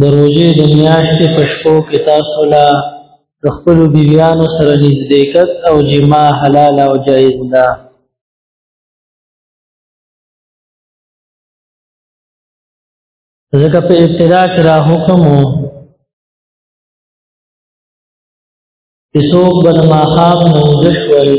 د روزې د میاشتې په شپو کې تاسو لا د خپل بیبيانو سره نزدېکت او جما حلال او جایز ده ځکه په ابتدا کې را حکم وو چې څوک به د ماښام نوځش وایي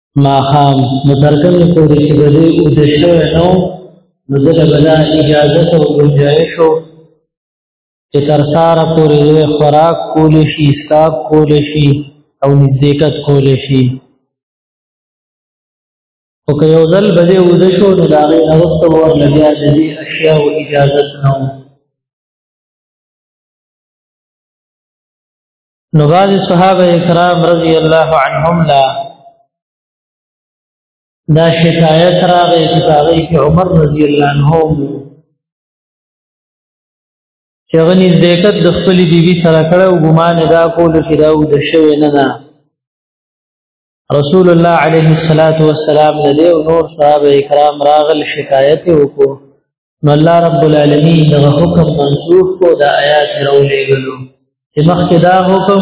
ماخام نو ترکم پورې چې به دی او د شو نو نو دغه بلا اجازه او گنجائش او چې تر ساره پورې دی خوراک کول شي اسکاب کول شي او نزدېکت کول شي او که یو ځل به دی او د شو نو دا غي نوسته ور لګیا د دې اشیاء او اجازه نه نو بعض صحابه کرام رضی الله عنهم لا دا شکایت راغی چې هغه کې عمر رضی الله عنه چې غني زیکت د خپل بیبي سره کړو ګمان دا کول چې دا و د شوی نه نه رسول الله عليه الصلاة والسلام د دې او نور صحابه کرام راغل شکایت وکړو نو الله رب العالمین د حکم منسوخ کو د آیات راولې غلو چې مخکې دا حکم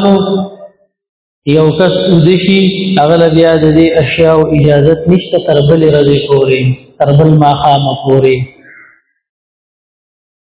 یو کس ودشي هغه بیا د دې اشیاء او اجازت نشته تر بل رضی پوري تر بل ما خامه پوري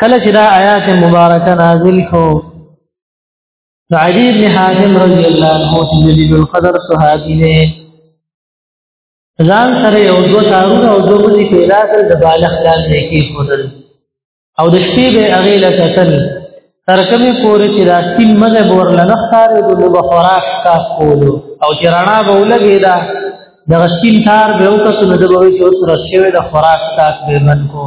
کله چې دا آیات مبارکه نازل شو علی بن حاتم رضی الله عنه چې جلیل القدر صحابي دی ځان سره یو دوه تارونه او دوه بوټي پیدا کړل د بالغ ځان نه کې خودل او د شپې به هغه له قتل تر کومه پورې چې دا سپین مزه بور لنه ښکارې د نو خوراک کا کولو او چې رڼا به ولګې دا د غسین تار به او کس نه د بوي چې اوس رسېوي د خوراک تاک به من کو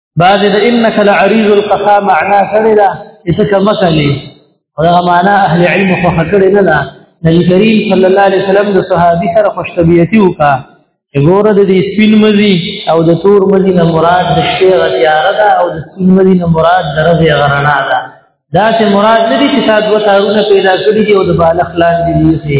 بعض د انك لعريض القفا معنا سره ده اسکه مسلې هغه معنا اهل علم خو خکړه نه ده نبی کریم صلی الله علیه وسلم د صحابي سره خوش طبيعتي وکا ګوره د سپین مزي او د تور مزي نه مراد د شیغ تیاره ده او د سپین مزي نه مراد د رضی غرنا ده دا چې مراد دې چې تاسو وتاونه پیدا کړی دی او د بالغ لاندې دی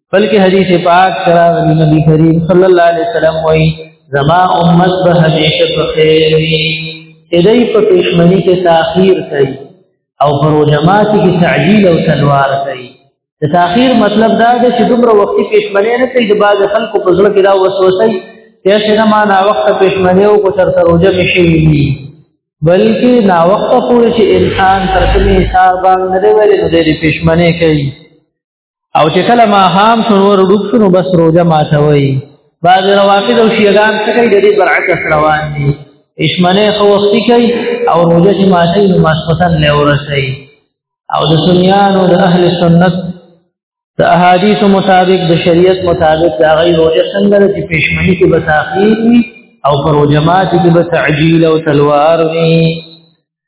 بلکې حدیث پاک کرا غلی نبی کریم صلی الله علیه وسلم وایي زما امت به همیشه په خیر وي چې دای په پښمنی کې تاخير کوي او پروجمات کې تعجیل او تلوار کوي د تاخير مطلب دا دی چې دومره وخت پښمنه نه کوي د باز خلکو په ځل کې دا وسوسه چې شنه ما نا وخت پښمنه او کو تر تروجه شي بلکې نا وخت پورې چې انسان تر کومه حساب باندې ورې د پښمنه کوي او چې کله ما خام شنو ور ډوب شنو بس روزه ما ته وای بعض روافض او شیعان څه کوي د دې برعکس روان دي اشمنه خو وختي کوي او روزه چې ما ته نو ماسختن له ورسي او د سنیانو د اهل سنت د احادیث مطابق د شریعت مطابق دا غي روزه څنګه چې پښمنی کې بتاخیر او پر جماعت کې به تعجیل او تلوار وي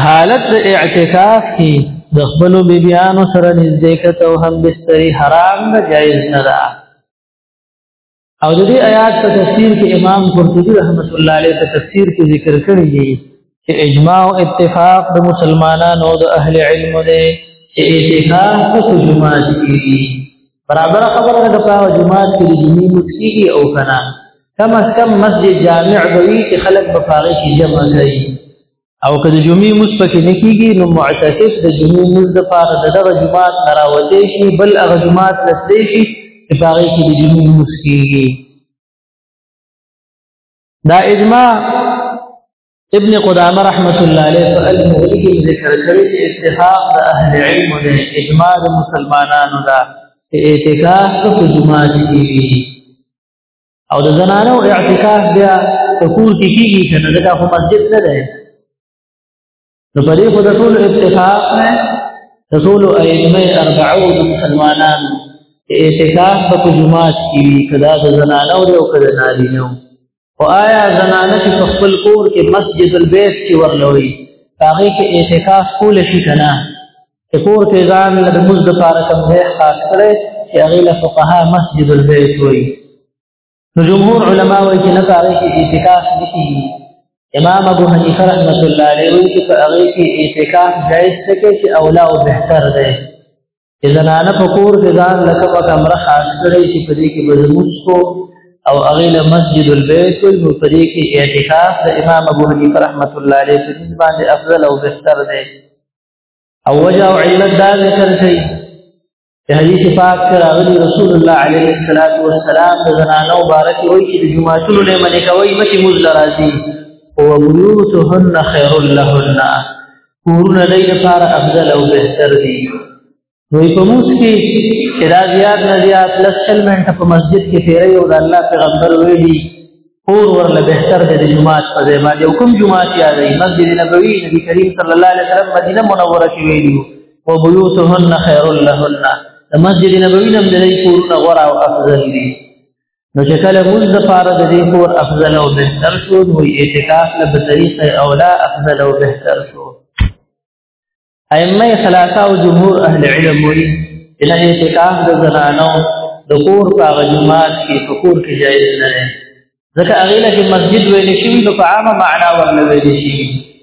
حالت اعتکاف کې د خپل بیبيانو سره نږدې کته او هم بستری حرام نه جایز نه ده او د دې آیات په تفسیر کې امام قرطبي رحمت الله علیه په تفسیر کې ذکر کړی دی چې اجماع او اتفاق د مسلمانانو د اهل علم دی چې اعتکاف په جمعات کې برابر خبره ده په جمعات کې د جمعې مکسيږي او کنه کم از کم مسجد جامع دوی چې خلک په فارغ کې جمع کوي او که د جمعې مز پکې نه کیږي نو معتکف د جمعې مز د فار د دغه جمعات نه راوځي شي بل هغه جمعات لسې شي چې فارغ کې د جمعې مز کیږي دا اجماع ابن قدامه رحمت الله علیه په المغنی کې ذکر کړی چې اتفاق د اهل علم د اجماع د مسلمانانو دا چې اعتکاف په جمعات کې وي او د زنانو اعتکاف بیا په کور کې کیږي چې نه دا خو مسجد نه ده نو په دې خو د ټول اتفاق نه د ټول ائمه اربعو د مسلمانانو اعتکاف په جمعات کې وي کدا د زنانو او کدا نارینه او آیا زنانه چې په خپل کور کې مسجد البیت کې ورلوي هغه کې اعتکاف کول شي کنه چې کور کې ځان له موږ د پاره کوم ځای خاص کړي چې هغه له فقها مسجد البیت وي نو جمهور علما وایي چې نه هغه کې اعتکاف نشي امام ابو حنیفه رحمۃ اللہ علیہ وایي چې هغه کې اعتکاف جائز څه کې چې اولا او بهتر دی چې زنانه په کور کې ځان لکه په کمره خاص کړي چې په دې کې بزموس کو او هغه له مسجد البيت نو په دې کې اعتکاف د امام ابو حنیفه رحمت الله علیه په نسبت باندې افضل او بهتر دی او وجه او علت دا ذکر شي چې حدیث پاک کې راغلي رسول الله علیه الصلاۃ والسلام د زنانو مبارک وایي چې د جمعه ټول نه منې کوي مکه مزل راځي او بيوتهن خير لهن کورونه لای لپاره افضل او بهتر دي نو په موس کې چې دا زیات نه زیات لس شل منټه په مسجد کې تیرې او د الله پیغمبر ویلي اور ورله بهتر دی د جمعات په ځای باندې حکم جمعات یادې مسجد نبوي نبی کریم صلی الله علیه وسلم مدینه منوره کې ویلي او بیوتهن خیر لهن د مسجد نبوي نم د لې کورونه غوړه او افضل دي نو چې کله موږ د پاره د دې کور افضل او بهتر شو نو اعتکاف له طریقې اولا افضل او بهتر شو ائمه ثلاثه او جمهور اهل علم وی ان اعتکاف د زنانو د کور په غجمات کې فکور کې جایز نه دی ځکه اغیله کې مسجد ویل شي نو په عامه معنا ورنه ویل شي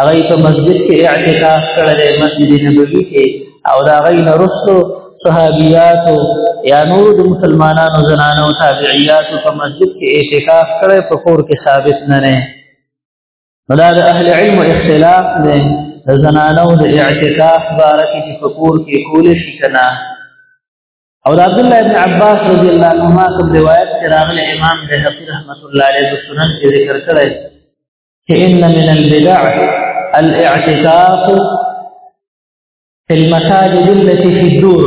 هغه په مسجد کې اعتکاف کړل مسجد نبوي کې او دا غي نرسو صحابيات یا نور د مسلمانانو زنانو او تابعيات په مسجد کې اعتکاف کړل په کور کې ثابت نه نه ولا د اهل علم اختلاف نه د زنانو د اعتکاف بارک چې په کور کې کول شي کنه او د عبد الله ابن عباس رضی الله عنهما کوم روایت چې راغلی امام بهقي رحمت الله علیه په سنن کې ذکر کړی چې ان من البدع الاعتكاف في المساجد التي في الدور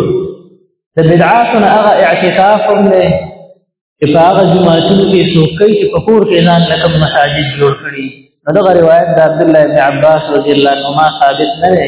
د بدعاتنا هغه اعتکاف هم دی چې په هغه جماعتونو کې څوک کوي چې په کور کې ځان لکه مساجد جوړ کړي نو دغه روایت د عبد الله بن عباس رضی الله عنهما ثابت نه دی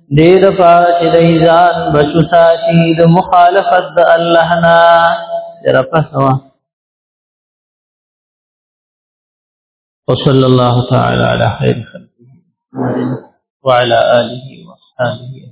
دې د پاره چې د ځان بچو ساتي د مخالفت د الله نه درپسوا وصلى الله تعالى على خير خلقه وعلى آله وصحبه